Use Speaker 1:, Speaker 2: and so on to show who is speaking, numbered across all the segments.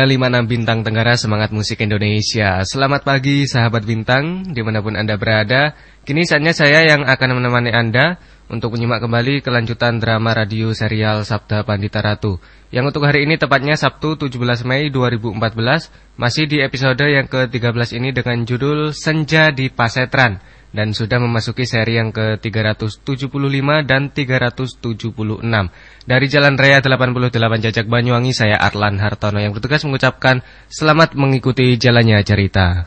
Speaker 1: 956 Bintang Tenggara Semangat Musik Indonesia. Selamat pagi sahabat Bintang Di mana pun Anda berada. Kini saatnya saya yang akan menemani Anda Untuk menyimak kembali kelanjutan drama radio serial Sabda Pandita Ratu. Yang untuk hari ini tepatnya Sabtu 17 Mei 2014 Masih di episode yang ke-13 ini dengan judul Senja di Pasetran dan sudah memasuki seri yang ke-375 dan 376. Dari Jalan Raya 88 Jajak Banyuwangi, saya Arlan Hartono yang bertugas mengucapkan selamat mengikuti jalannya cerita.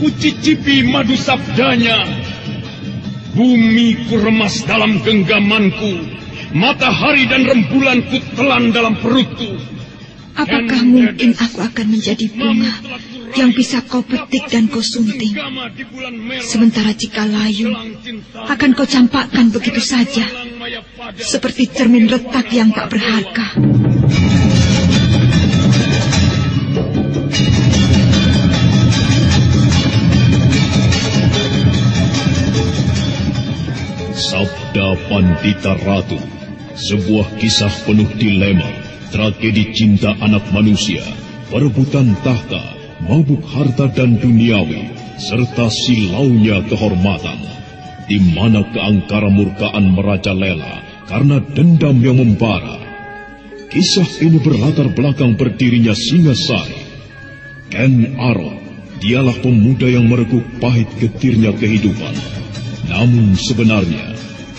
Speaker 2: kucicipi madu sabdanya. Bumi ku remas dalam genggamanku, matahari dan rembulan ku telan dalam perutku.
Speaker 3: Apakah mungkin aku akan menjadi bunga yang bisa kau petik dan kau sunting? Sementara jika layu, akan kau campakkan begitu saja, seperti cermin retak yang tak berharga.
Speaker 2: Sabda Pandita Ratu, sebuah kisah penuh dilema, tragedi cinta anak manusia, perebutan tahta, mabuk harta dan duniawi, serta silaunya kehormatan, di mana keangkara murkaan merajalela karena dendam yang membara. Kisah ini berlatar belakang berdirinya Singasari. Ken Arok, dialah pemuda yang merekuk pahit getirnya kehidupan. Namun sebenarnya,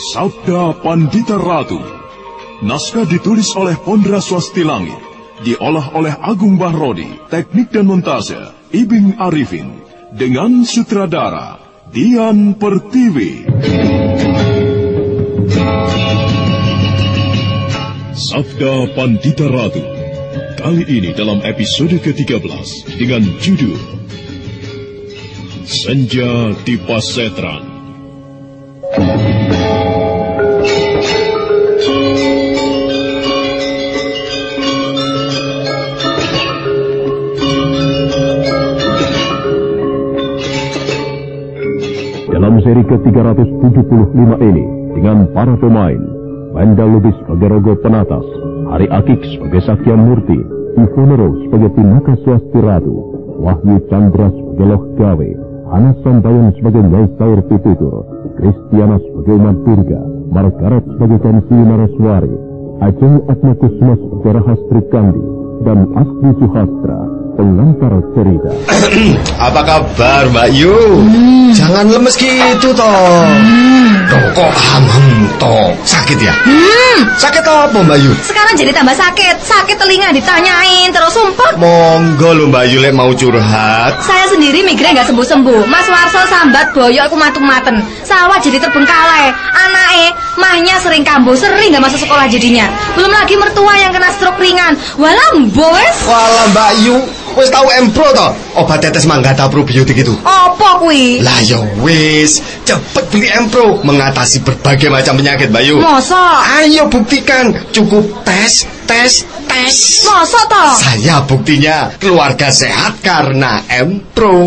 Speaker 2: Sabda Pandita Ratu. Naskah ditulis oleh Pondra Swasti Langit. Diolah oleh Agung Bahrodi. Teknik dan montase Ibing Arifin. Dengan sutradara Dian Pertiwi. Sabda Pandita Ratu. Kali ini dalam episode ke-13 dengan judul Senja di Pasetran.
Speaker 4: Dalam seri ke-375 ini, dengan para pemain, Banda Lubis sebagai Rogo Penatas, Hari Akik sebagai Sakyan Murti, Ivonero sebagai Pinaka Swasti Ratu, Wahyu Chandra sebagai Loh Gawe, Anas Sambayan sebagai Nyai Sair Pitutur, Kristiana sebagai Umat Dirga, Margaret sebagai Kansili Naraswari, Ajeng Atma Kusuma sebagai Rahastri Kandi, dan Asli Suhastra pengantar cerita.
Speaker 5: Apa kabar Mbak Yu? Hmm. Jangan lemes gitu toh. Hmm. Kok hamam toh? Sakit ya?
Speaker 6: Hmm.
Speaker 7: Sakit apa Mbak Yu?
Speaker 8: Sekarang jadi tambah sakit. Sakit telinga ditanyain terus sumpah.
Speaker 7: Monggo lho Mbak Yu lek mau curhat.
Speaker 8: Saya sendiri migrain nggak sembuh-sembuh. Mas Warso sambat boyo aku matung-maten. Sawah jadi terbengkalai. Anake mahnya sering kambuh, sering nggak masuk sekolah jadinya. Belum lagi mertua yang kena stroke ringan. Walah boes.
Speaker 7: Walah Mbak Yu, wis tahu Empro to? Obat tetes manggata probiotik itu.
Speaker 8: Apa kuwi?
Speaker 7: Lah ya wis, cepet beli Empro mengatasi berbagai macam penyakit Mbak Yu.
Speaker 8: Masa?
Speaker 7: Ayo buktikan, cukup tes, tes, tes.
Speaker 8: Masa toh?
Speaker 7: Saya buktinya keluarga sehat karena Empro.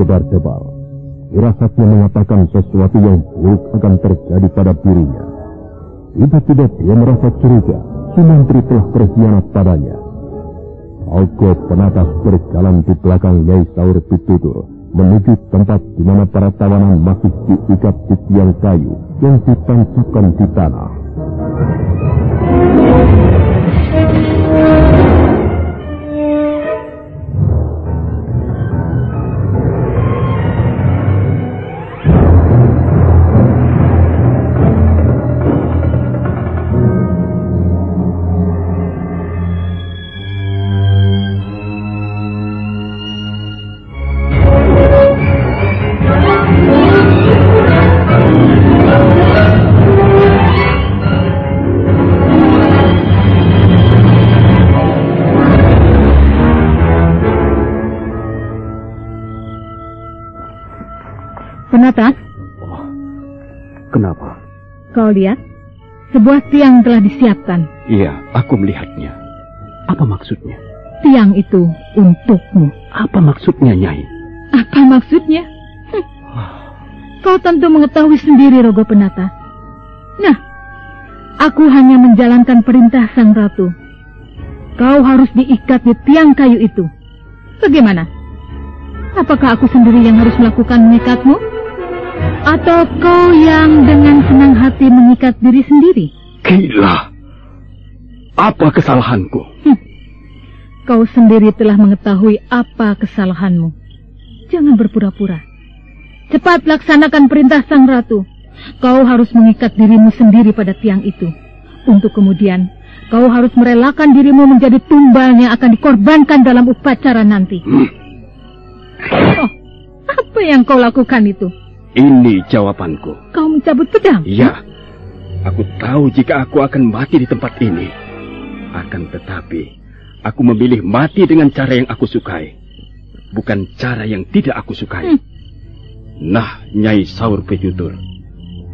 Speaker 2: Berdebar-debar. Firasatnya mengatakan sesuatu yang buruk akan terjadi pada dirinya. Tiba-tiba dia merasa curiga, Sumantri telah berkhianat padanya. Rogo penatas berjalan di belakang Nyai Saur Pitutur, menuju tempat di mana para tawanan masih diikat di tiang kayu yang ditancapkan di tanah.
Speaker 9: Penatas,
Speaker 10: Kenapa?
Speaker 9: kau lihat? Sebuah tiang telah disiapkan.
Speaker 10: Iya, aku melihatnya. Apa maksudnya?
Speaker 9: Tiang itu untukmu.
Speaker 10: Apa maksudnya, Nyai?
Speaker 9: Apa maksudnya? Hm. Kau tentu mengetahui sendiri, Rogo Penata. Nah, aku hanya menjalankan perintah Sang Ratu. Kau harus diikat di tiang kayu itu. Bagaimana? Apakah aku sendiri yang harus melakukan mengikatmu? Atau kau yang dengan senang hati mengikat diri sendiri?
Speaker 10: Gila. Apa kesalahanku?
Speaker 9: Kau sendiri telah mengetahui apa kesalahanmu. Jangan berpura-pura. Cepat laksanakan perintah Sang Ratu. Kau harus mengikat dirimu sendiri pada tiang itu. Untuk kemudian, kau harus merelakan dirimu menjadi tumbal yang akan dikorbankan dalam upacara nanti. Oh, apa yang kau lakukan itu?
Speaker 10: Ini jawabanku.
Speaker 9: Kau mencabut pedang?
Speaker 10: Iya. Aku tahu jika aku akan mati di tempat ini. Akan tetapi, aku memilih mati dengan cara yang aku sukai. Bukan cara yang tidak aku sukai.
Speaker 9: Hmm.
Speaker 10: Nah, Nyai Saur Pejutur.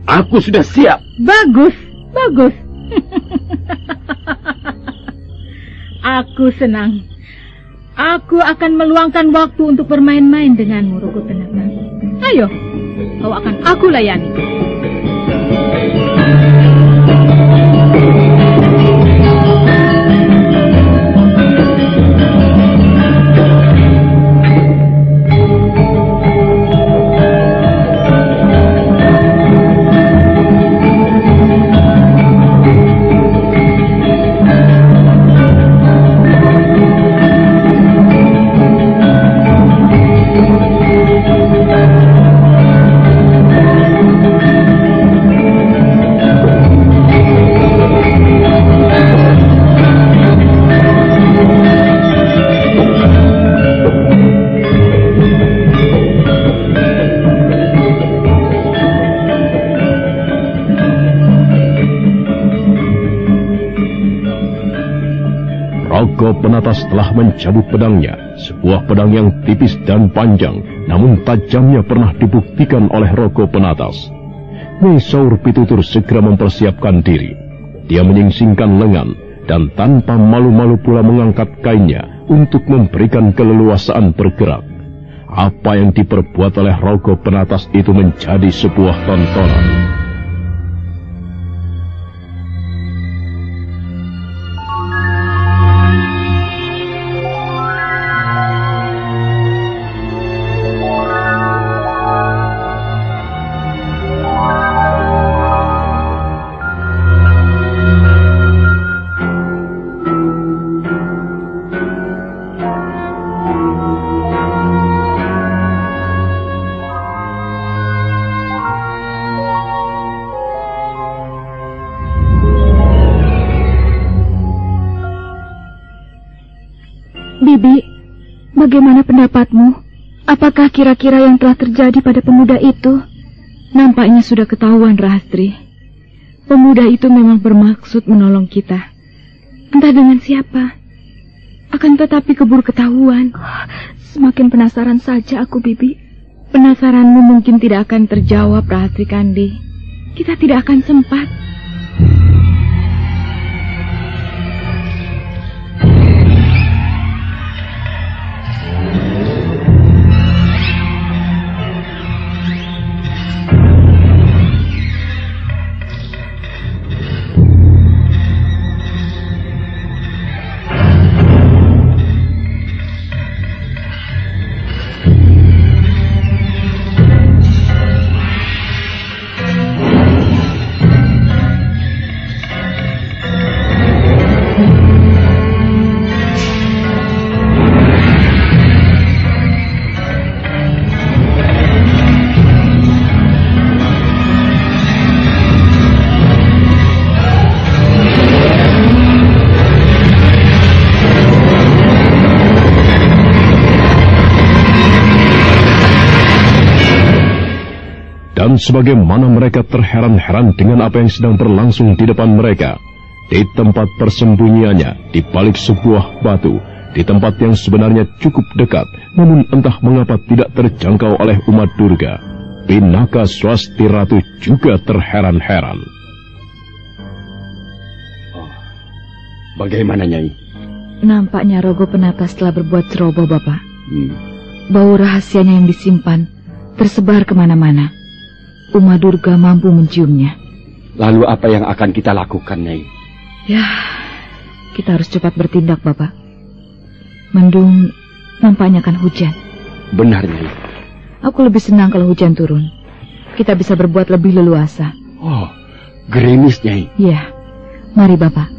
Speaker 10: Aku sudah siap.
Speaker 9: Bagus, bagus. Aku senang. Aku akan meluangkan waktu untuk bermain-main denganmu, Rogo Tenata. Ayo, kau akan aku layani.
Speaker 2: Rogo penatas telah mencabut pedangnya, sebuah pedang yang tipis dan panjang, namun tajamnya pernah dibuktikan oleh Rogo penatas. Nyai Saur Pitutur segera mempersiapkan diri. Dia menyingsingkan lengan dan tanpa malu-malu pula mengangkat kainnya untuk memberikan keleluasaan bergerak. Apa yang diperbuat oleh Rogo Penatas itu menjadi sebuah tontonan.
Speaker 3: Bagaimana pendapatmu? Apakah kira-kira yang telah terjadi pada pemuda itu? Nampaknya sudah ketahuan, Rahastri. Pemuda itu memang bermaksud menolong kita. Entah dengan siapa. Akan tetapi keburu ketahuan. Semakin penasaran saja aku, Bibi. Penasaranmu mungkin tidak akan terjawab, Rahastri Kandi. Kita tidak akan sempat. Dan sebagaimana mereka terheran-heran dengan apa yang sedang berlangsung di depan mereka, di tempat persembunyiannya, di balik sebuah batu, di tempat yang sebenarnya cukup dekat, namun entah mengapa tidak terjangkau oleh umat Durga, Pinaka Swasti Ratu juga terheran-heran.
Speaker 10: Bagaimana, Nyai?
Speaker 3: Nampaknya Rogo Penatas telah berbuat ceroboh, Bapak.
Speaker 10: Hmm.
Speaker 3: Bau rahasianya yang disimpan tersebar ke mana-mana. Uma Durga mampu menciumnya.
Speaker 10: Lalu apa yang akan kita lakukan, Nyai?
Speaker 3: Ya, kita harus cepat bertindak, Bapak. Mendung nampaknya akan hujan.
Speaker 10: Benar, Nyai.
Speaker 3: Aku lebih senang kalau hujan turun. Kita bisa berbuat lebih leluasa.
Speaker 10: Oh, gerimis, Nyai.
Speaker 3: Ya, mari Bapak.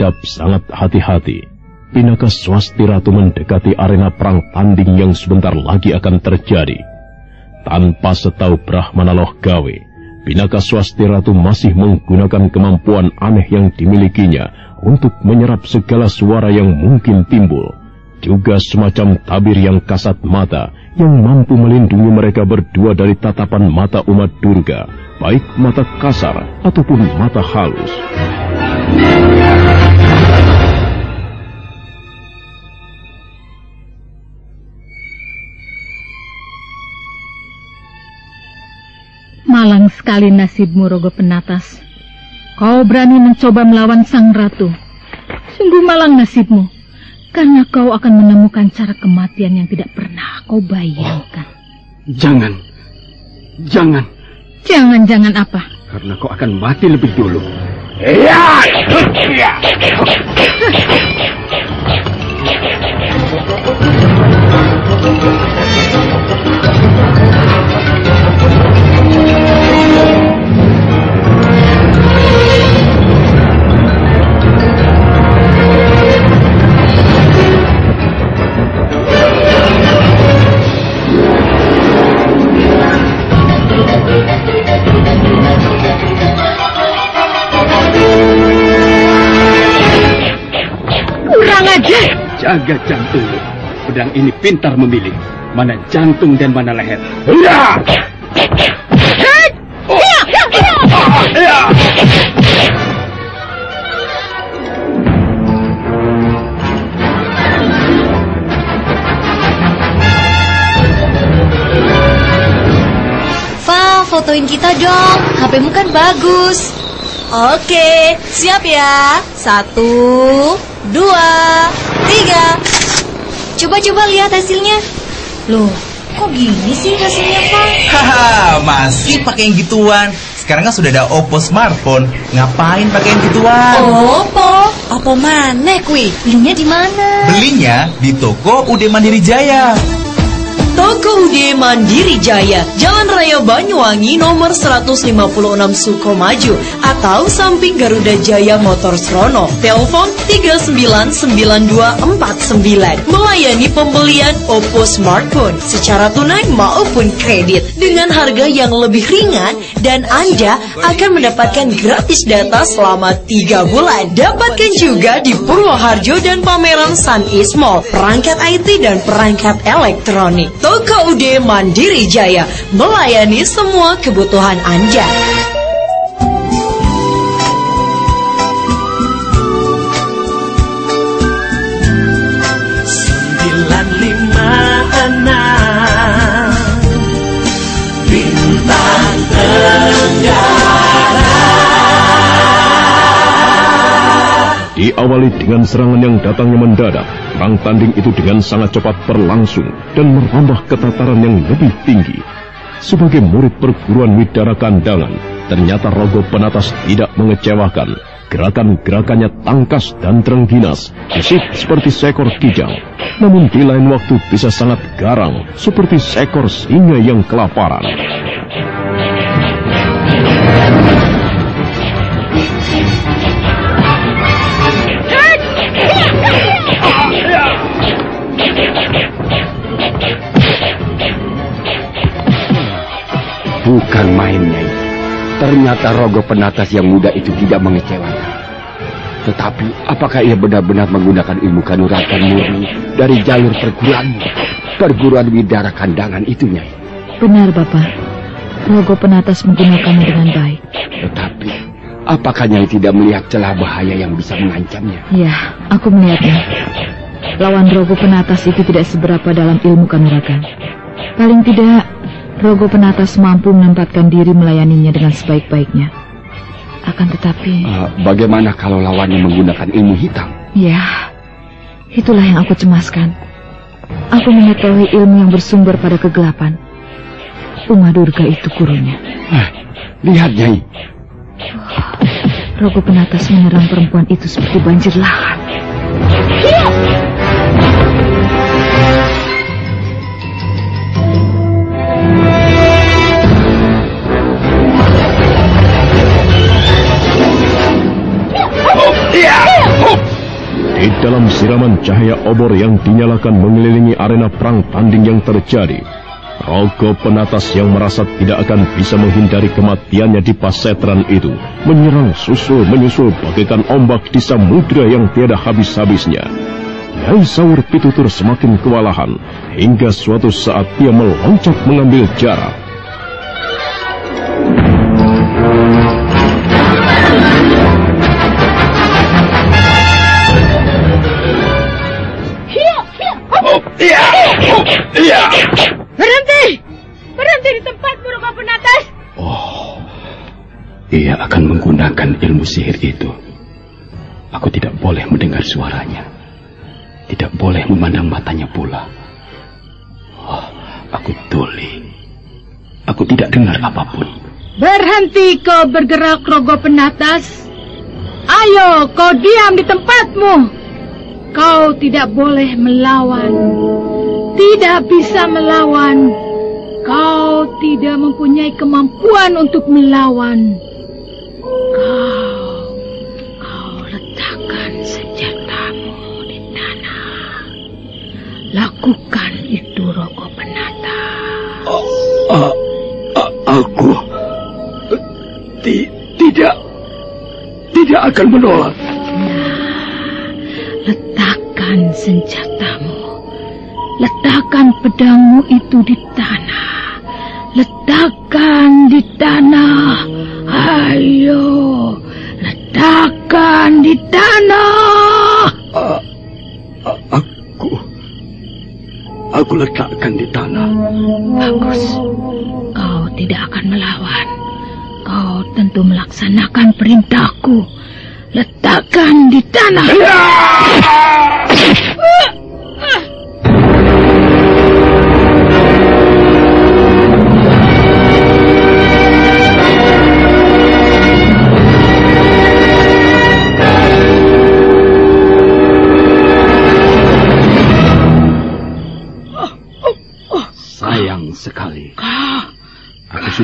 Speaker 2: Mengendap sangat hati-hati, Pinaka Swasti Ratu mendekati arena perang tanding yang sebentar lagi akan terjadi. Tanpa setahu Brahmana Loh Gawe, Pinaka Swasti Ratu masih menggunakan kemampuan aneh yang dimilikinya untuk menyerap segala suara yang mungkin timbul. Juga semacam tabir yang kasat mata yang mampu melindungi mereka berdua dari tatapan mata umat Durga, baik mata kasar ataupun mata halus.
Speaker 9: Malang sekali nasibmu, Rogo Penatas. Kau berani mencoba melawan sang ratu. Sungguh malang nasibmu, karena kau akan menemukan cara kematian yang tidak pernah kau bayangkan.
Speaker 10: Jangan, jangan.
Speaker 9: Jangan-jangan apa?
Speaker 10: Karena kau akan mati lebih dulu.
Speaker 11: Ya!
Speaker 9: Kurang
Speaker 10: Jaga jantung. Pedang ini pintar memilih. mana jantung dan mana leher. Ya!
Speaker 12: Val, fotoin kita dong. HPmu kan bagus. Oke, siap ya. Satu, dua, tiga. Coba-coba lihat hasilnya. Loh, kok gini sih hasilnya, Val?
Speaker 13: Haha, masih pakai yang gituan. Sekarang kan sudah ada Oppo smartphone. Ngapain pakai yang gituan?
Speaker 12: Oppo? Oppo mana kui? Belinya di mana?
Speaker 13: Belinya di toko UD Mandiri Jaya.
Speaker 14: Toko UD Mandiri Jaya, Jalan Raya Banyuwangi nomor 156 Sukomaju atau samping Garuda Jaya Motor Srono. Telepon 399249. Melayani pembelian Oppo smartphone secara tunai maupun kredit dengan harga yang lebih ringan dan Anda akan mendapatkan gratis data selama 3 bulan. Dapatkan juga di Purwoharjo dan pameran Sun East Mall, perangkat IT dan perangkat elektronik. Toko UD Mandiri Jaya melayani semua kebutuhan Anda.
Speaker 15: Sembilan lima
Speaker 2: Diawali dengan serangan yang datangnya mendadak, perang tanding itu dengan sangat cepat berlangsung dan merambah ketataran yang lebih tinggi. Sebagai murid perguruan Widara Kandangan, ternyata Rogo Penatas tidak mengecewakan. Gerakan-gerakannya tangkas dan terengginas, gesit seperti seekor kijang. Namun di lain waktu bisa sangat garang, seperti seekor singa yang kelaparan.
Speaker 10: Bukan main, Nyai. Ternyata Rogo Penatas yang muda itu tidak mengecewakan. Tetapi, apakah ia benar-benar menggunakan ilmu kanuragan murni dari jalur perguruanmu? Perguruan Widara Kandangan itu, Nyai.
Speaker 16: Benar, Bapak. Rogo Penatas menggunakannya dengan baik.
Speaker 10: Tetapi, apakah Nyai tidak melihat celah bahaya yang bisa mengancamnya?
Speaker 16: Ya, aku melihatnya. Lawan Rogo Penatas itu tidak seberapa dalam ilmu kanuragan. Paling tidak, Rogo Penatas mampu menempatkan diri melayaninya dengan sebaik-baiknya. Akan tetapi...
Speaker 10: Uh, bagaimana kalau lawannya menggunakan ilmu hitam?
Speaker 16: Ya, itulah yang aku cemaskan. Aku mengetahui ilmu yang bersumber pada kegelapan. Uma Durga itu gurunya.
Speaker 10: Eh, lihat, Nyai.
Speaker 16: Rogo Penatas menyerang perempuan itu seperti banjir lahar.
Speaker 2: Di dalam siraman cahaya obor yang dinyalakan mengelilingi arena perang tanding yang terjadi, Rogo Penatas yang merasa tidak akan bisa menghindari kematiannya di pasetran itu, menyerang susul menyusul bagaikan ombak di samudra yang tiada habis-habisnya. Nyai Saur Pitutur semakin kewalahan, hingga suatu saat dia meloncat mengambil jarak.
Speaker 9: Berhenti! Berhenti di tempatmu, Rogo Penatas!
Speaker 10: Ia akan menggunakan ilmu sihir itu. Aku tidak boleh mendengar suaranya. Tidak boleh memandang matanya pula. Oh, aku tuli. Aku tidak dengar apa pun.
Speaker 9: Berhenti kau bergerak, Rogo Penatas. Ayo, kau diam di tempatmu. Kau tidak boleh melawan. Tidak bisa melawan. Kau tidak mempunyai kemampuan untuk melawan. Kau, kau letakkan senjatamu di tanah. Lakukan itu, Rogo Penata.
Speaker 10: A- a- aku ti- tidak tidak akan menolak.
Speaker 9: Letakkan senjatamu
Speaker 17: Letakkan pedangmu itu di tanah. Letakkan di tanah. Ayo, letakkan di tanah.
Speaker 10: Uh, uh, aku, aku letakkan di tanah.
Speaker 17: Bagus, kau tidak akan melawan. Kau tentu melaksanakan perintahku. Letakkan di tanah. Ya!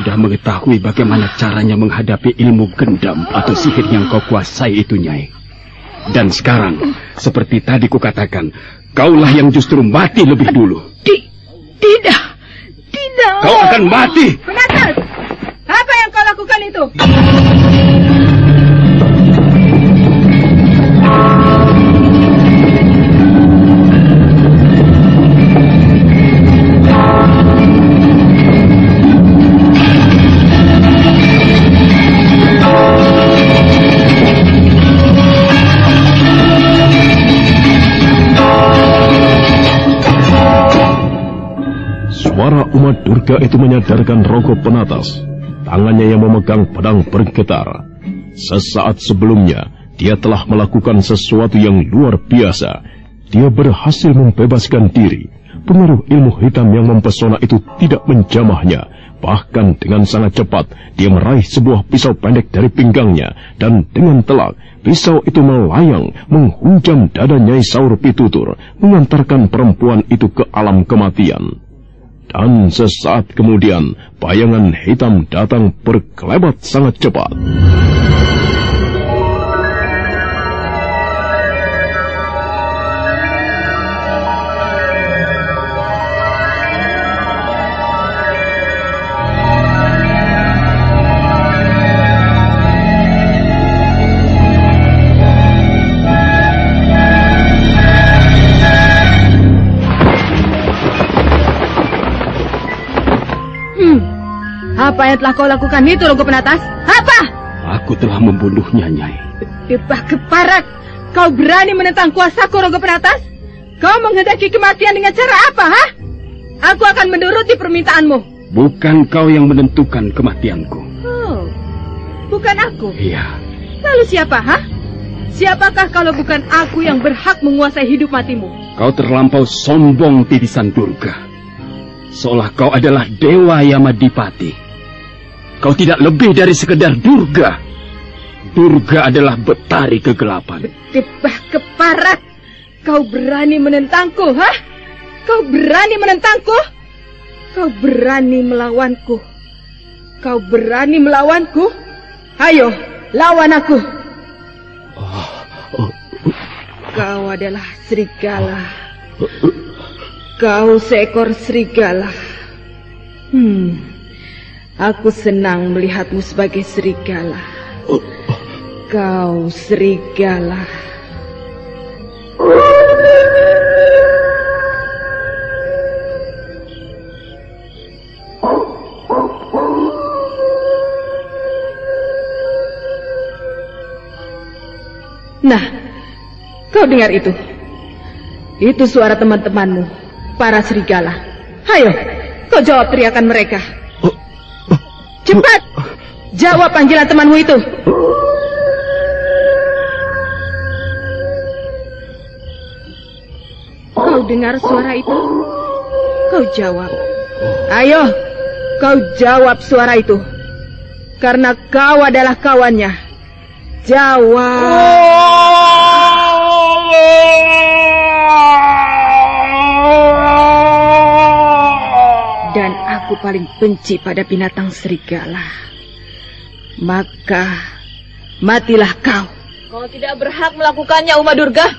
Speaker 10: sudah mengetahui bagaimana caranya menghadapi ilmu gendam atau sihir yang kau kuasai itu, Nyai. Dan sekarang, seperti tadi kukatakan, kaulah yang justru mati lebih dulu.
Speaker 17: tidak, tidak.
Speaker 10: Kau akan mati.
Speaker 17: Penatas, apa yang kau lakukan itu?
Speaker 2: Suara umat Durga itu menyadarkan Rogo Penatas. Tangannya yang memegang pedang bergetar. Sesaat sebelumnya, dia telah melakukan sesuatu yang luar biasa. Dia berhasil membebaskan diri. Pengaruh ilmu hitam yang mempesona itu tidak menjamahnya. Bahkan dengan sangat cepat, dia meraih sebuah pisau pendek dari pinggangnya. Dan dengan telak, pisau itu melayang, menghunjam dada Nyai Saur Pitutur, mengantarkan perempuan itu ke alam kematian. Dan sesaat kemudian, bayangan hitam datang berkelebat sangat cepat.
Speaker 17: Apa yang telah kau lakukan itu, Rogo Penatas? Apa?
Speaker 10: Aku telah membunuhnya, Nyai.
Speaker 17: Debah keparat. Kau berani menentang kuasaku, Rogo Penatas? Kau menghendaki kematian dengan cara apa, ha? Aku akan menuruti permintaanmu.
Speaker 10: Bukan kau yang menentukan kematianku.
Speaker 17: Oh, bukan aku?
Speaker 10: Iya.
Speaker 17: Lalu siapa, ha? Siapakah kalau bukan aku yang berhak menguasai hidup matimu?
Speaker 10: Kau terlampau sombong, titisan Durga. Seolah kau adalah Dewa Yamadipati. Kau tidak lebih dari sekedar durga. Durga adalah betari kegelapan.
Speaker 17: Debah keparat. Kau berani menentangku, ha? Kau berani menentangku? Kau berani melawanku? Kau berani melawanku? Ayo, lawan aku. Oh, oh. Kau adalah serigala. Kau seekor serigala. Hmm. Aku senang melihatmu sebagai serigala. Kau serigala. Nah, kau dengar itu? Itu suara teman-temanmu, para serigala. Ayo, kau jawab teriakan mereka. Cepat! Jawab panggilan temanmu itu. Kau dengar suara itu? Kau jawab. Ayo, kau jawab suara itu. Karena kau adalah kawannya. Jawab. Aku paling benci pada binatang serigala. Maka matilah kau.
Speaker 8: Kau tidak berhak melakukannya, Uma
Speaker 2: Durga.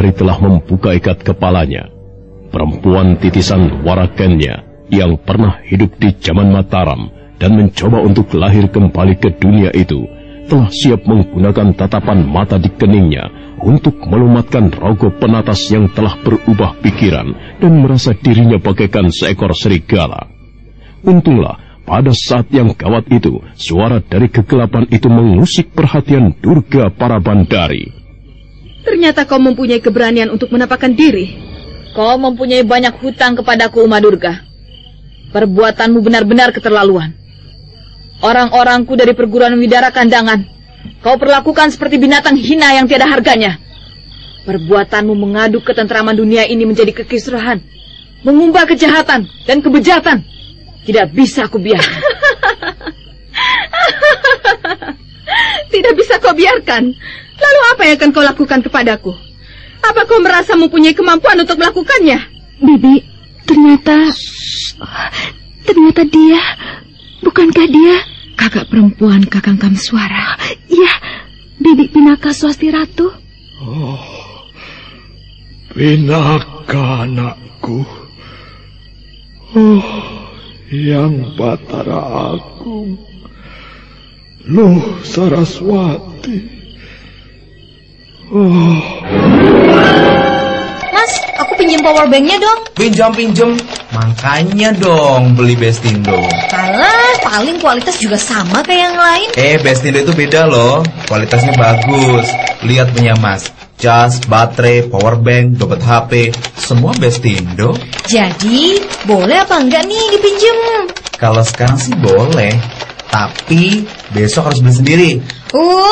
Speaker 2: Parabandari telah membuka ikat kepalanya. Perempuan titisan warakennya yang pernah hidup di zaman Mataram dan mencoba untuk lahir kembali ke dunia itu telah siap menggunakan tatapan mata di keningnya untuk melumatkan rogo penatas yang telah berubah pikiran dan merasa dirinya bagaikan seekor serigala. Untunglah pada saat yang gawat itu, suara dari kegelapan itu mengusik perhatian Durga para bandari.
Speaker 17: Ternyata kau mempunyai keberanian untuk menampakkan diri.
Speaker 16: Kau mempunyai banyak hutang kepadaku, Uma Durga. Perbuatanmu benar-benar keterlaluan. Orang-orangku dari perguruan Widara Kandangan, kau perlakukan seperti binatang hina yang tiada harganya. Perbuatanmu mengaduk ketentraman dunia ini menjadi kekisruhan, mengubah kejahatan dan kebejatan. Tidak bisa aku biarkan.
Speaker 17: Tidak bisa kau biarkan. Lalu apa yang akan kau lakukan kepadaku? Apa kau merasa mempunyai kemampuan untuk melakukannya?
Speaker 3: Bibi, ternyata... Ternyata dia... Bukankah dia... Kakak perempuan Kakang Kamsuara? Iya, Bibi Pinaka Swasti Ratu.
Speaker 18: Oh, Pinaka anakku. Oh, yang Batara Agung. Luh Saraswati. Oh.
Speaker 16: Mas, aku pinjam power banknya dong.
Speaker 13: Pinjam pinjam, makanya dong beli Bestindo.
Speaker 16: Alah, paling kualitas juga sama kayak yang lain.
Speaker 13: Eh, Bestindo itu beda loh. Kualitasnya bagus. Lihat punya Mas. Cas, baterai, power bank, dompet HP, semua Bestindo.
Speaker 16: Jadi, boleh apa enggak nih dipinjem?
Speaker 13: Kalau sekarang sih boleh, tapi besok harus beli sendiri.
Speaker 16: Uh.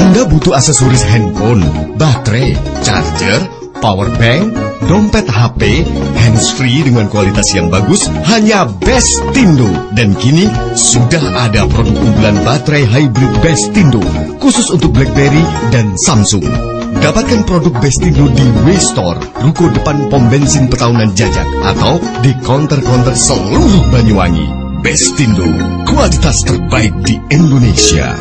Speaker 5: Anda butuh aksesoris handphone, baterai, charger, power bank, dompet HP, handsfree dengan kualitas yang bagus hanya Bestindo. Dan kini sudah ada produk unggulan baterai hybrid Bestindo khusus untuk BlackBerry dan Samsung. Dapatkan produk Bestindo di Waystore, ruko depan pom bensin Petaunan Jajak atau di counter-counter seluruh Banyuwangi. Bestindo, kualitas terbaik di Indonesia.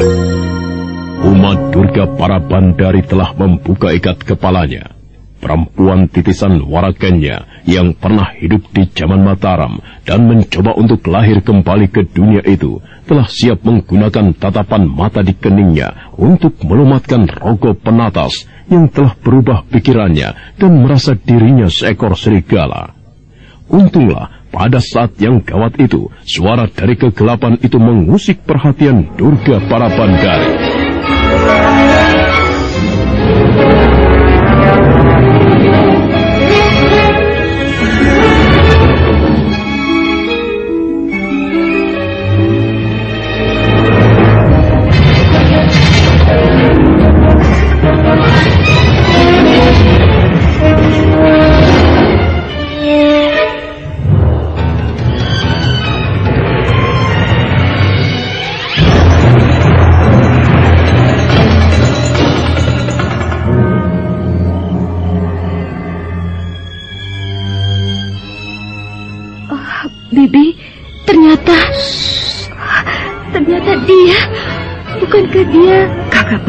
Speaker 2: Umat Durga para bandari telah membuka ikat kepalanya. Perempuan titisan warakennya yang pernah hidup di zaman Mataram dan mencoba untuk lahir kembali ke dunia itu telah siap menggunakan tatapan mata di keningnya untuk melumatkan rogo penatas yang telah berubah pikirannya dan merasa dirinya seekor serigala. Untunglah pada saat yang gawat itu, suara dari kegelapan itu mengusik perhatian Durga para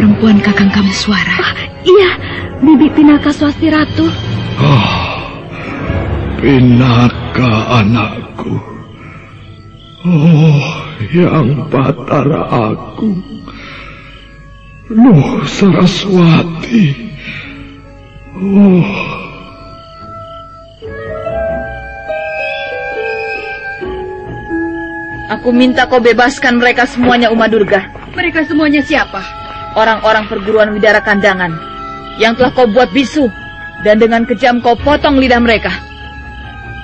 Speaker 17: perempuan Kakang Kamu Suara?
Speaker 3: Ah, iya, Bibi Pinaka Swasti Ratu.
Speaker 18: Oh, Pinaka anakku. Oh, yang Batara aku. Luh Saraswati. Oh,
Speaker 16: Aku minta kau bebaskan mereka semuanya, Uma Durga.
Speaker 17: Mereka semuanya siapa?
Speaker 16: Orang-orang perguruan Widara Kandangan yang telah kau buat bisu dan dengan kejam kau potong lidah mereka.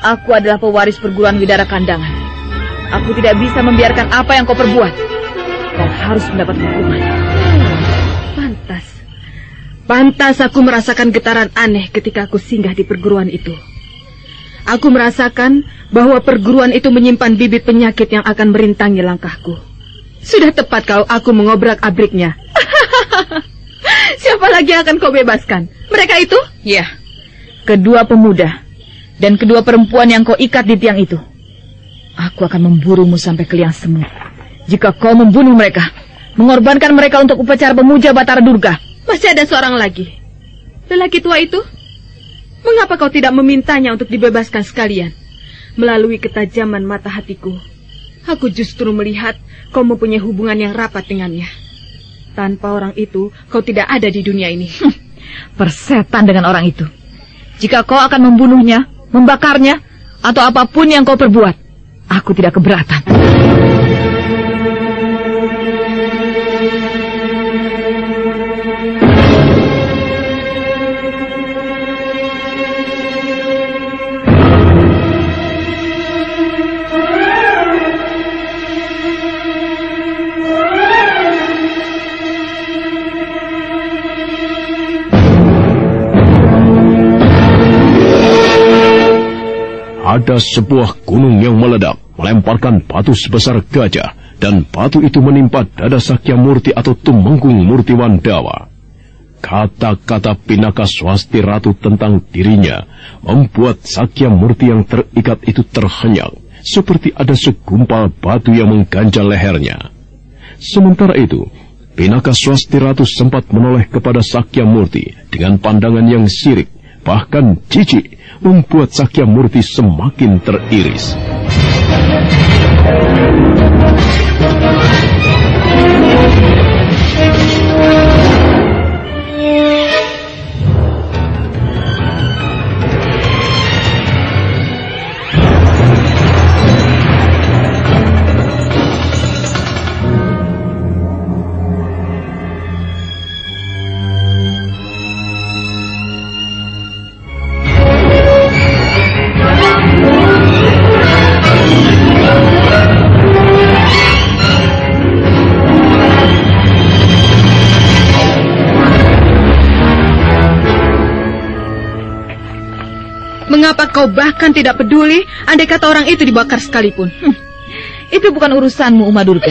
Speaker 16: Aku adalah pewaris perguruan Widara Kandangan. Aku tidak bisa membiarkan apa yang kau perbuat. Kau harus mendapat hukuman.
Speaker 17: Pantas. Pantas aku merasakan getaran aneh ketika aku singgah di perguruan itu. Aku merasakan bahwa perguruan itu menyimpan bibit penyakit yang akan merintangi langkahku. Sudah tepat kau aku mengobrak-abriknya. Siapa lagi yang akan kau bebaskan? Mereka itu?
Speaker 16: Ya, kedua pemuda dan kedua perempuan yang kau ikat di tiang itu. Aku akan memburumu sampai ke liang semut. Jika kau membunuh mereka,
Speaker 17: Mengorbankan mereka untuk upacara pemuja Batara Durga. Masih ada seorang lagi. Lelaki tua itu? Mengapa kau tidak memintanya untuk dibebaskan sekalian? Melalui ketajaman mata hatiku, aku justru melihat kau mempunyai hubungan yang rapat dengannya. Tanpa orang itu, kau tidak ada di dunia ini.
Speaker 16: Persetan dengan orang itu. Jika kau akan membunuhnya, membakarnya, atau apa pun yang kau perbuat, aku tidak keberatan.
Speaker 2: Ada sebuah gunung yang meledak, melemparkan batu sebesar gajah, dan batu itu menimpa dada Sakya Murti atau Tumenggung Murti Wandawa. Kata-kata Pinaka Swasti Ratu tentang dirinya membuat Sakya Murti yang terikat itu terhenyak, seperti ada segumpal batu yang mengganjal lehernya. Sementara itu, Pinaka Swasti Ratu sempat menoleh kepada Sakya Murti dengan pandangan yang sirik, bahkan jijik, membuat Sakya Murti semakin teriris.
Speaker 17: Mengapa kau bahkan tidak peduli andai kata orang itu dibakar sekalipun?
Speaker 16: Hmm, itu bukan urusanmu, Uma Durga.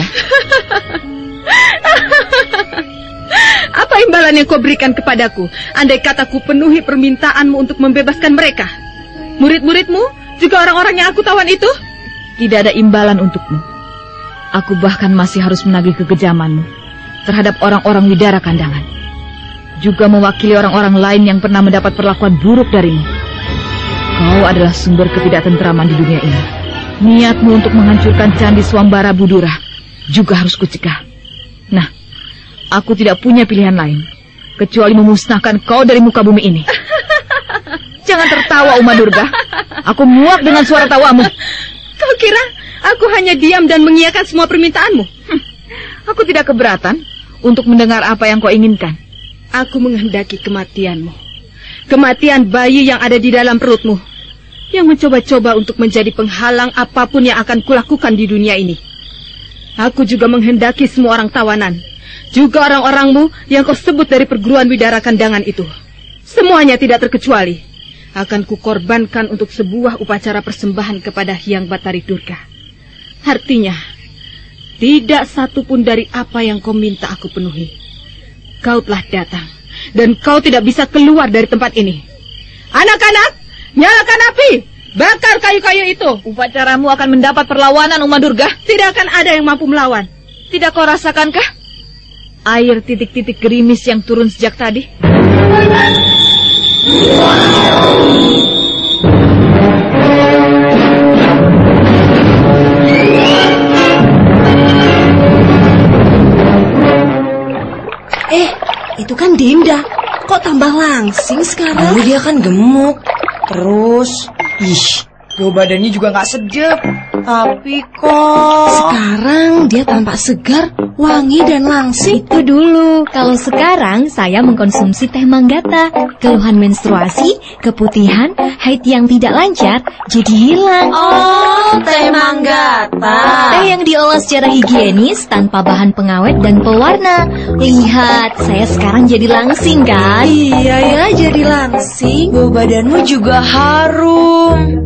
Speaker 17: Apa imbalan yang kau berikan kepadaku andai kataku penuhi permintaanmu untuk membebaskan mereka? Murid-muridmu? Juga orang-orang yang aku tawan itu?
Speaker 16: Tidak ada imbalan untukmu. Aku bahkan masih harus menagih kekejamanmu terhadap orang-orang Widara Kandangan. Juga mewakili orang-orang lain yang pernah mendapat perlakuan buruk darimu. Kau adalah sumber ketidaktentraman di dunia ini. Niatmu untuk menghancurkan Candi Swambara Budura juga harus kucegah. Nah, aku tidak punya pilihan lain kecuali memusnahkan kau dari muka bumi ini. Jangan tertawa, Uma Durga. Aku muak dengan suara tawamu.
Speaker 17: Kau kira aku hanya diam dan mengiyakan semua permintaanmu?
Speaker 16: Hm, aku tidak keberatan untuk mendengar apa yang kau inginkan.
Speaker 17: Aku menghendaki kematianmu. Kematian bayi yang ada di dalam perutmu. Yang mencoba-coba untuk menjadi penghalang apa pun yang akan kulakukan di dunia ini. Aku juga menghendaki semua orang tawanan. Juga orang-orangmu yang kau sebut dari perguruan Widara Kandangan itu. Semuanya tidak terkecuali. Akan kukorbankan untuk sebuah upacara persembahan kepada Hyang Batari Durga. Artinya, tidak satu pun dari apa yang kau minta aku penuhi. Kau telah datang dan kau tidak bisa keluar dari tempat ini. Anak-anak, nyalakan api! Bakar kayu-kayu itu.
Speaker 16: Upacaramu akan mendapat perlawanan, Uma Durga.
Speaker 17: Tidak akan ada yang mampu melawan.
Speaker 16: Tidak kau rasakankah? Air titik-titik gerimis yang turun sejak tadi.
Speaker 19: Eh, itu kan Dinda. Kok tambah langsing sekarang?
Speaker 20: Dulu dia kan gemuk. Terus, ih, bau badannya juga nggak sedap. Tapi kok...
Speaker 19: Sekarang dia tampak segar, wangi dan langsing.
Speaker 12: Itu dulu. Kalau sekarang saya mengkonsumsi teh manggata. Keluhan menstruasi, keputihan, haid yang tidak lancar jadi hilang.
Speaker 19: Oh, teh manggata.
Speaker 12: Teh yang diolah secara higienis tanpa bahan pengawet dan pewarna. Lihat, saya sekarang jadi langsing kan?
Speaker 19: Iya ya, jadi langsing.
Speaker 20: Bau badanmu juga harum.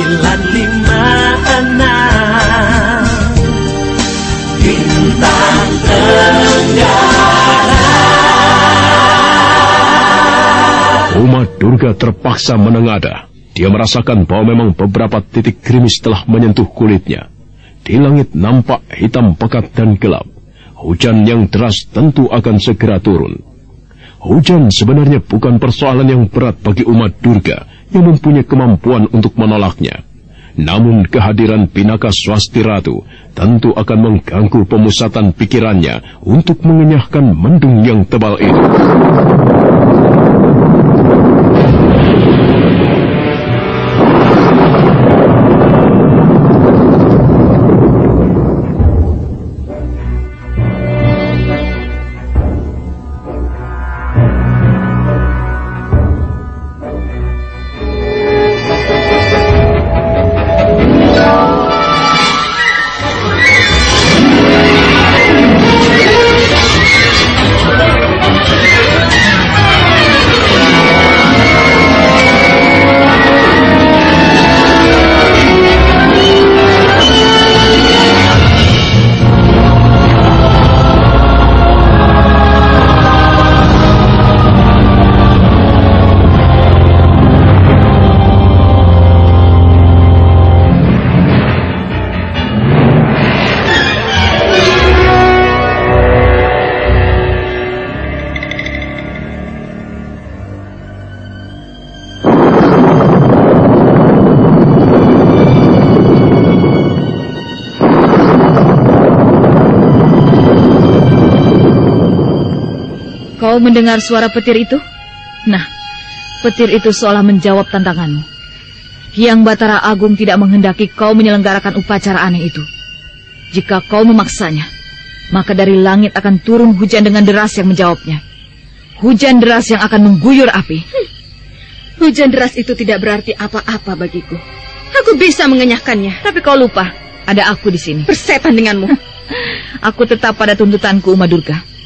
Speaker 11: Sembilan lima enam Bintang Tenggara
Speaker 2: Umat Durga terpaksa menengadah. Dia merasakan bahwa memang beberapa titik gerimis telah menyentuh kulitnya. Di langit nampak hitam pekat dan gelap. Hujan yang deras tentu akan segera turun. Hujan sebenarnya bukan persoalan yang berat bagi umat Durga yang mempunyai kemampuan untuk menolaknya. Namun kehadiran Pinaka Swasti Ratu tentu akan mengganggu pemusatan pikirannya untuk mengenyahkan mendung yang tebal itu.
Speaker 16: Mendengar suara petir itu? Nah, petir itu seolah menjawab tantanganmu. Hyang Batara Agung tidak menghendaki kau menyelenggarakan upacara aneh itu. Jika kau memaksanya, maka dari langit akan turun hujan dengan deras yang menjawabnya. Hujan deras yang akan mengguyur api.
Speaker 17: Hujan deras itu tidak berarti apa-apa bagiku. Aku bisa mengenyahkannya.
Speaker 16: Tapi kau lupa, ada aku di sini.
Speaker 17: Persetan denganmu.
Speaker 16: aku tetap pada tuntutanku, Uma Durga.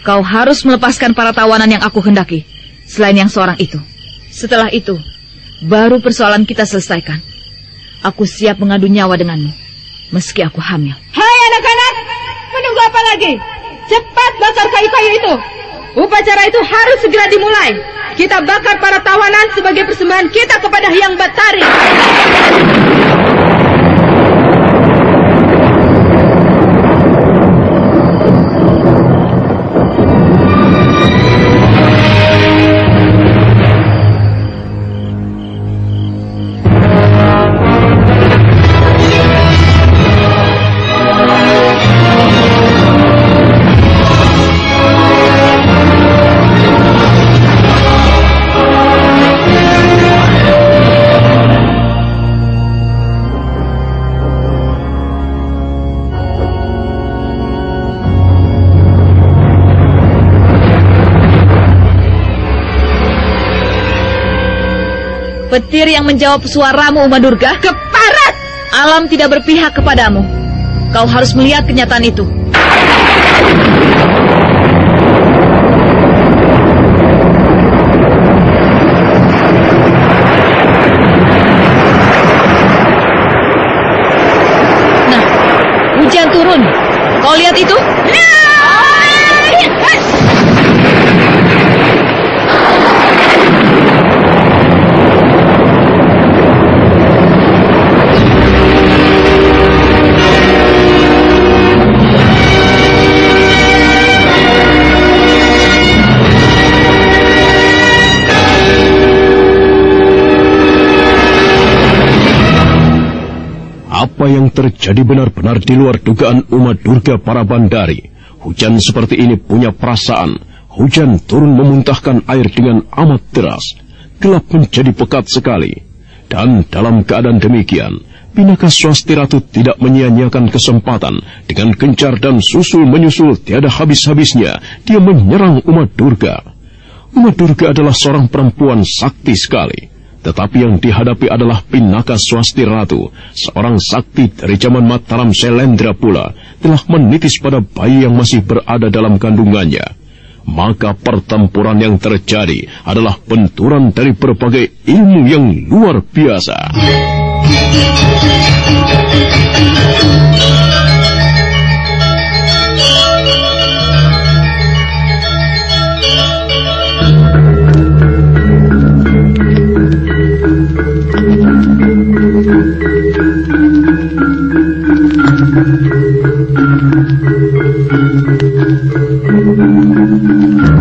Speaker 16: Kau harus melepaskan para tawanan yang aku hendaki, selain yang seorang itu. Setelah itu, baru persoalan kita selesaikan. Aku siap mengadu nyawa denganmu, meski aku hamil.
Speaker 17: Hai anak-anak, menunggu apa lagi? Cepat bakar kayu-kayu itu. Upacara itu harus segera dimulai. Kita bakar para tawanan sebagai persembahan kita kepada Hyang Batari.
Speaker 16: Petir yang menjawab suaramu, Uma Durga.
Speaker 17: Keparat!
Speaker 16: Alam tidak berpihak kepadamu. Kau harus melihat kenyataan itu. Nah, hujan turun. Kau lihat itu?
Speaker 2: Apa yang terjadi benar-benar di luar dugaan umat Durga para bandari. Hujan seperti ini punya perasaan. Hujan turun memuntahkan air dengan amat deras. Gelap menjadi pekat sekali. Dan dalam keadaan demikian, Pinaka Swasti Ratu tidak menyia-nyiakan kesempatan. Dengan gencar dan susul menyusul tiada habis-habisnya, dia menyerang umat Durga. Umat Durga adalah seorang perempuan sakti sekali. Tetapi yang dihadapi adalah Pinaka Swasti Ratu, seorang sakti dari zaman Mataram Selendra pula, telah menitis pada bayi yang masih berada dalam kandungannya. Maka pertempuran yang terjadi adalah benturan dari berbagai ilmu yang luar biasa. thank you.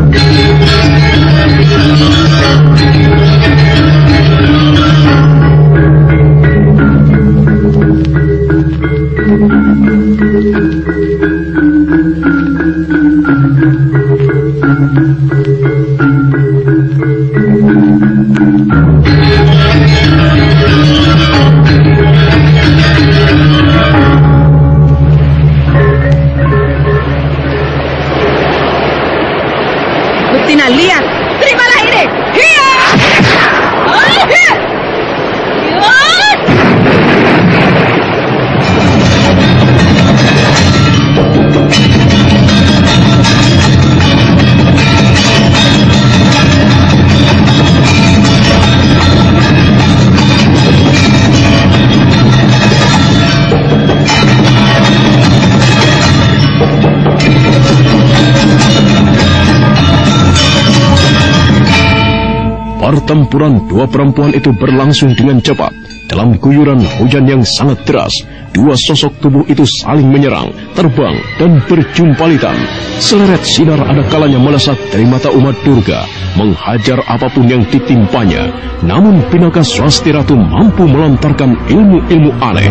Speaker 2: Pertempuran dua perempuan itu berlangsung dengan cepat. Dalam guyuran hujan yang sangat deras, dua sosok tubuh itu saling menyerang, terbang, dan berjumpalitan. Seleret sinar ada kalanya melesat dari mata umat Durga, menghajar apa pun yang ditimpanya. Namun Pinaka Swasti Ratu mampu melontarkan ilmu-ilmu aneh.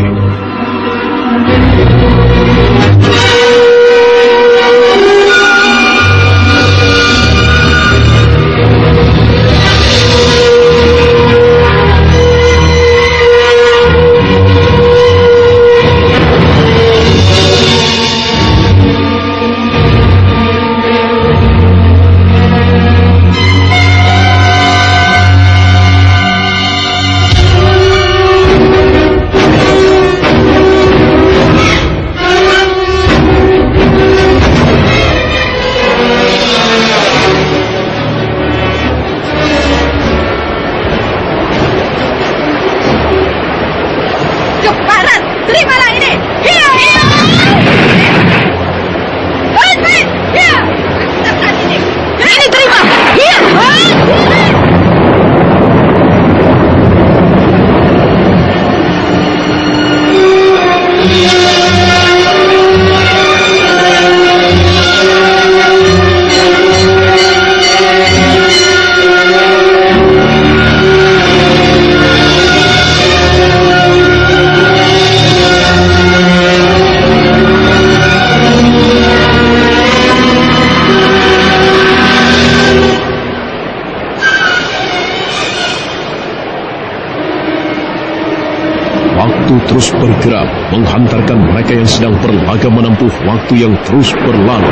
Speaker 2: Waktu yang terus berlalu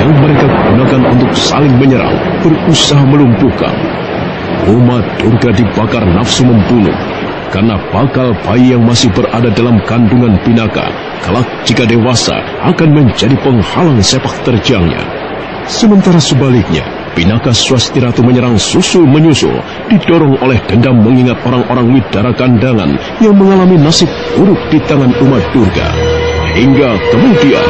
Speaker 2: yang mereka gunakan untuk saling menyerang berusaha melumpuhkan umat Durga dibakar nafsu membunuh karena bakal bayi yang masih berada dalam kandungan Pinaka kelak jika dewasa akan menjadi penghalang sepak terjangnya sementara sebaliknya Pinaka Swasti Ratu menyerang susul menyusul, didorong oleh dendam mengingat orang-orang widara kandangan yang mengalami nasib buruk di tangan umat Durga hingga kemudian.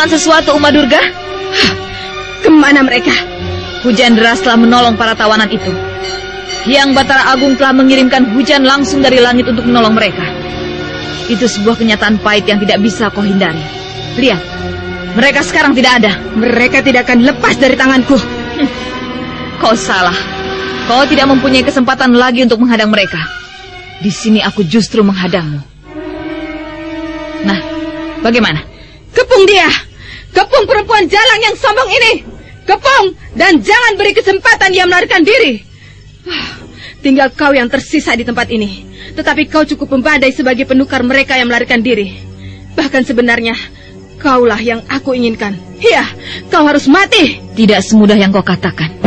Speaker 16: Kehilangan sesuatu, Uma Durga?
Speaker 17: Ke mana mereka?
Speaker 16: Hujan deras telah menolong para tawanan itu. Hyang Batara Agung telah mengirimkan hujan langsung dari langit untuk menolong mereka. Itu sebuah kenyataan pahit yang tidak bisa kau hindari. Lihat, mereka sekarang tidak ada.
Speaker 17: Mereka tidak akan lepas dari tanganku.
Speaker 16: Kau salah. Kau tidak mempunyai kesempatan lagi untuk menghadang mereka. Di sini aku justru menghadangmu. Nah, bagaimana?
Speaker 17: Kepung dia! Kepung perempuan jalang yang sombong ini! Kepung! Dan jangan beri kesempatan dia melarikan diri! Tinggal kau yang tersisa di tempat ini. Tetapi kau cukup membadai sebagai penukar mereka yang melarikan diri. Bahkan sebenarnya, kaulah yang aku inginkan. Iya, kau harus mati.
Speaker 16: Tidak semudah yang kau katakan.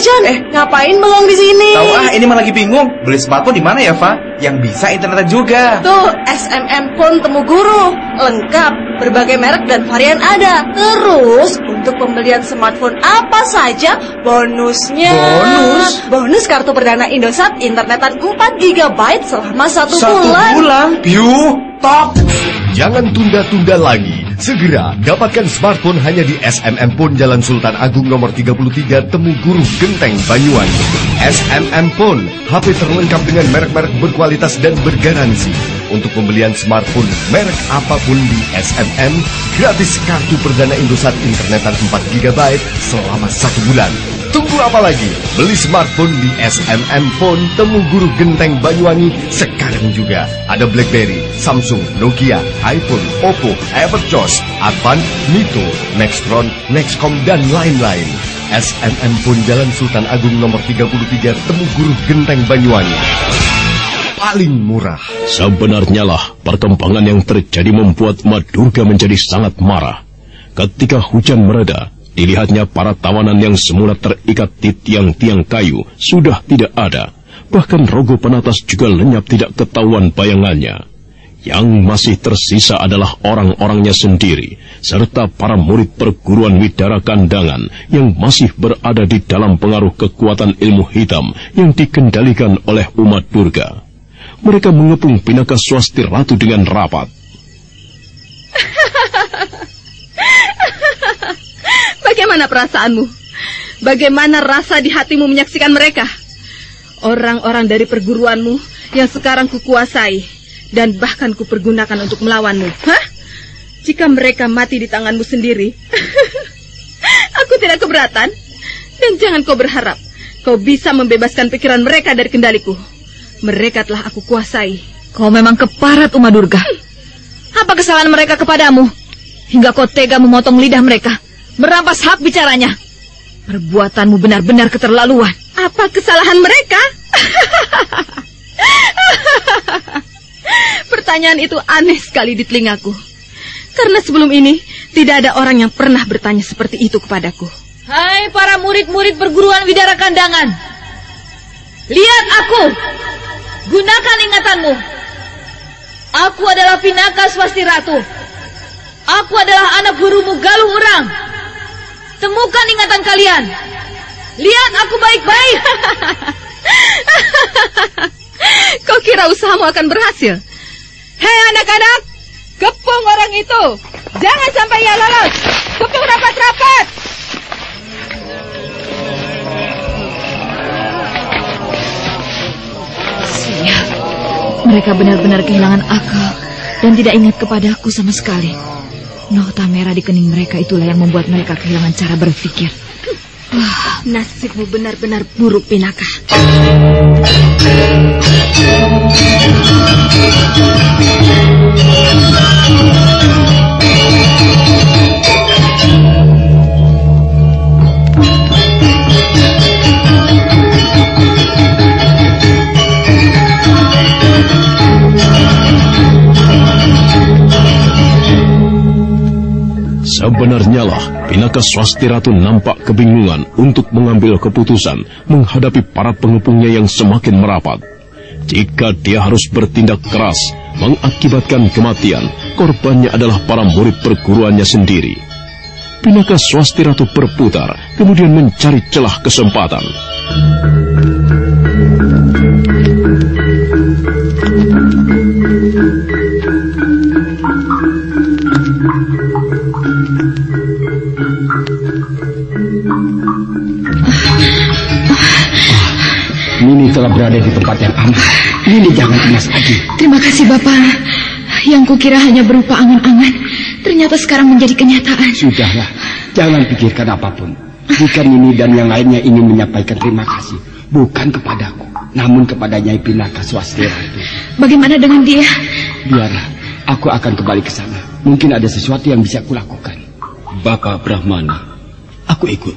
Speaker 19: Eh John, eh ngapain bengong di sini?
Speaker 21: Tahu ah, ini mah lagi bingung. Beli smartphone di mana ya, Fa? Yang bisa internet juga.
Speaker 19: Tuh, SMM Phone Temu Guru. Lengkap, berbagai merek dan varian ada. Terus, untuk pembelian smartphone apa saja, bonusnya...
Speaker 21: Bonus?
Speaker 19: Bonus kartu perdana Indosat internetan 4 GB selama satu,
Speaker 21: Satu
Speaker 19: bulan.
Speaker 21: bulan? Piu, top.
Speaker 5: Jangan tunda-tunda lagi. Segera dapatkan smartphone hanya di SMM Phone Jalan Sultan Agung nomor 33 Temu Guru Genteng Banyuwangi. SMM Phone, HP terlengkap dengan merek-merek berkualitas dan bergaransi. Untuk pembelian smartphone merek apa pun di SMM, gratis kartu perdana Indosat internetan 4 GB selama satu bulan. Tunggu apa lagi? Beli smartphone di SMM Phone Temu Guru Genteng Banyuwangi sekarang juga. Ada BlackBerry, Samsung, Nokia, iPhone, Oppo, Everchoss, Advan, Mito, Nextron, Nexcom, dan lain-lain. SMM Phone Jalan Sultan Agung nomor 33 Temu Guru Genteng Banyuwangi. Paling murah.
Speaker 2: Sebenarnya lah, perkembangan yang terjadi membuat Madurga menjadi sangat marah. Ketika hujan mereda, dilihatnya para tawanan yang semula terikat di tiang-tiang kayu sudah tidak ada. Bahkan rogo penatas juga lenyap tidak ketahuan bayangannya. Yang masih tersisa adalah orang-orangnya sendiri, serta para murid perguruan Widara Kandangan yang masih berada di dalam pengaruh kekuatan ilmu hitam yang dikendalikan oleh umat Durga. Mereka mengepung Pinaka Swasti Ratu dengan rapat.
Speaker 17: Bagaimana perasaanmu? Bagaimana rasa di hatimu menyaksikan mereka? Orang-orang dari perguruanmu yang sekarang kukuasai dan bahkan kupergunakan untuk melawanmu. Hah? Jika mereka mati di tanganmu sendiri, aku tidak keberatan. Dan jangan kau berharap kau bisa membebaskan pikiran mereka dari kendaliku. Mereka telah aku kuasai.
Speaker 16: Kau memang keparat, Uma Durga. Apa kesalahan mereka kepadamu? Hingga kau tega memotong lidah mereka, merampas hak bicaranya. Perbuatanmu benar-benar keterlaluan.
Speaker 17: Apa kesalahan mereka? Pertanyaan itu aneh sekali di telingaku. Karena sebelum ini tidak ada orang yang pernah bertanya seperti itu kepadaku.
Speaker 16: Hai para murid-murid perguruan Widara Kandangan. Lihat aku. Gunakan ingatanmu. Aku adalah Pinaka Swasti Ratu. Aku adalah anak gurumu Galuh Urang. Temukan ingatan kalian. Lihat aku baik-baik.
Speaker 17: Kau kira usahamu akan berhasil? Hei anak-anak, kepung orang itu. Jangan sampai ia lolos. Kepung rapat-rapat.
Speaker 16: Siap. Mereka benar-benar kehilangan akal dan tidak ingat kepadaku sama sekali. Nota merah di kening mereka itulah yang membuat mereka kehilangan cara berpikir.
Speaker 17: Wah, nasibmu benar-benar buruk, Pinaka.
Speaker 2: Sebenarnya lah, Pinaka Swasti Ratu nampak kebingungan untuk mengambil keputusan menghadapi para pengepungnya yang semakin merapat. Jika dia harus bertindak keras, mengakibatkan kematian, korbannya adalah para murid perguruannya sendiri. Pinaka Swasti Ratu berputar, kemudian mencari celah kesempatan.
Speaker 10: Nini telah berada di tempat yang aman. Nini jangan cemas lagi.
Speaker 3: Terima kasih Bapak. Yang kukira hanya berupa angan-angan, ternyata sekarang menjadi kenyataan.
Speaker 10: Sudahlah, jangan pikirkan apa pun. Jika Nini dan yang lainnya ingin menyampaikan terima kasih, bukan kepadaku, namun kepada Nyai Pinaka Swastira itu.
Speaker 3: Bagaimana dengan dia?
Speaker 10: Biarlah, aku akan kembali ke sana. Mungkin ada sesuatu yang bisa kulakukan.
Speaker 22: Baka Brahmana,
Speaker 10: Aku ikut.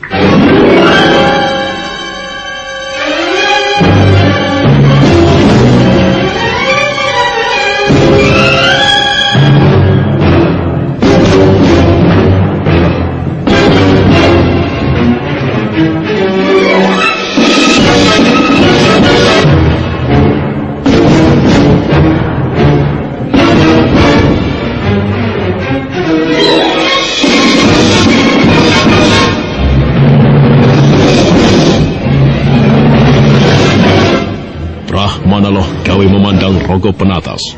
Speaker 2: Penatas.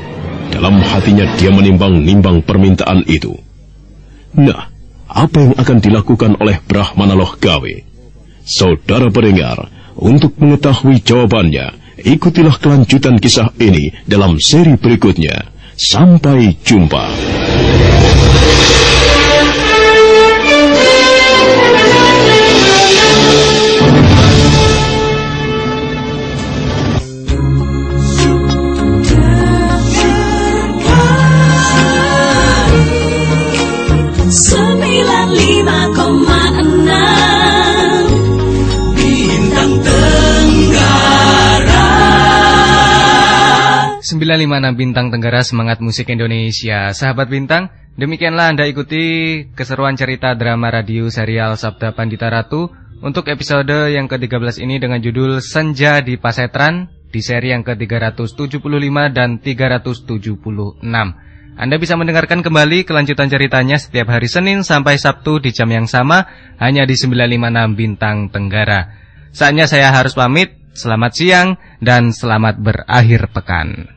Speaker 2: Dalam hatinya dia menimbang-nimbang permintaan itu. Nah, apa yang akan dilakukan oleh Brahmanaloh gawe? Saudara pendengar, untuk mengetahui jawabannya, ikutilah kelanjutan kisah ini dalam seri berikutnya. Sampai jumpa.
Speaker 1: 956 Bintang Tenggara Semangat Musik Indonesia Sahabat Bintang, demikianlah Anda ikuti keseruan cerita drama radio serial Sabda Pandita Ratu Untuk episode yang ke-13 ini dengan judul Senja di Pasetran Di seri yang ke-375 dan 376 anda bisa mendengarkan kembali kelanjutan ceritanya setiap hari Senin sampai Sabtu di jam yang sama hanya di 956 Bintang Tenggara. Saatnya saya harus pamit. Selamat siang dan selamat berakhir pekan.